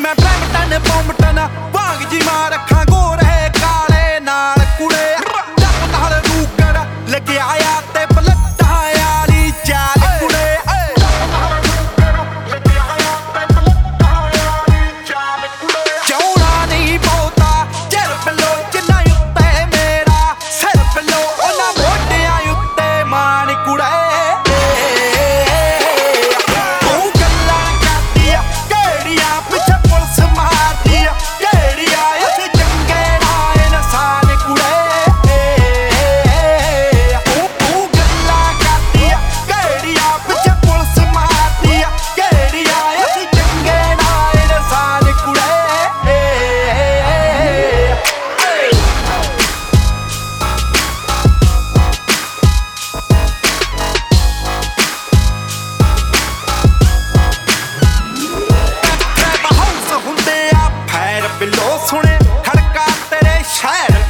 me, man, bleib mit deinem Baum.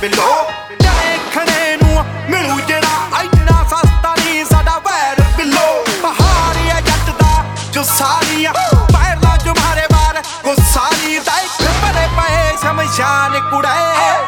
ਬਿੱਲੋ ਚਾਹੇ ਖਣੇ ਨੂੰ ਮਿਲੂ ਜਿਹੜਾ ਇੰਨਾ ਸਸਤਾ ਨਹੀਂ, ਸਾਡਾ ਵੈਰ ਬਿੱਲੋ ਪਹਾੜੀ ਆ ਜੱਟ ਦਾ ਜੋ ਸਾਰੀਆਂ ਪੈਰਲਾ ਜੋ ਮਾਰੇ ਮਾਰ ਗੁੱਸਾ ਨਹੀਂ ਦਾ ਇੱਕ ਬੜੇ ਪਏ ਸ਼ਮਸ਼ਾਨ ਕੁੜੇ।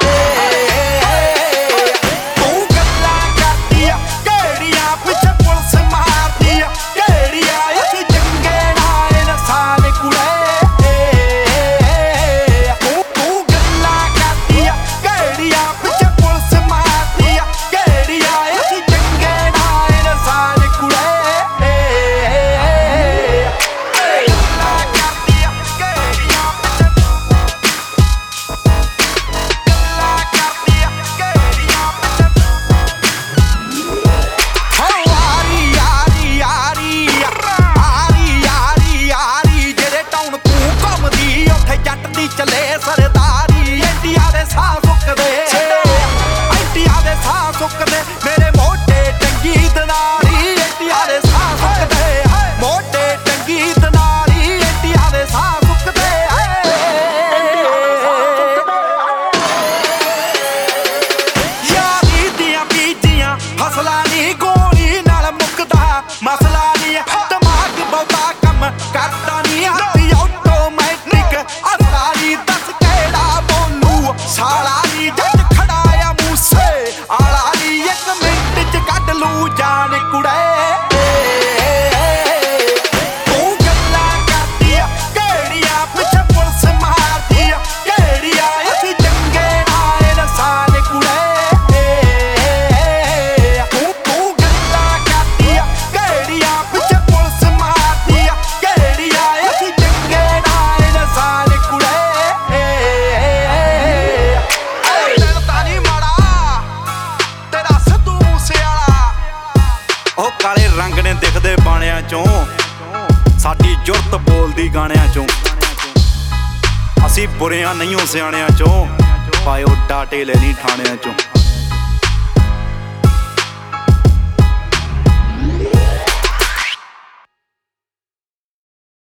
so connect ਉਹ ਕਾਲੇ ਰੰਗ ਨੇ ਦਿਖਦੇ ਬਾਣਿਆਂ ਚੋਂ। ਸਾਡੀ ਜੁਰਤ ਬੋਲਦੀ ਗਾਣਿਆਂ ਚੋਂ। ਅਸੀਂ ਬੁਰਿਆਂ ਨਹੀਂ ਸਿਆਣਿਆਂ ਚੋਂ। ਪਾਇਓ ਡਾਟੇ ਲੈਣੀ ਲਈ ਥਾਣਿਆਂ ਚੋਂ।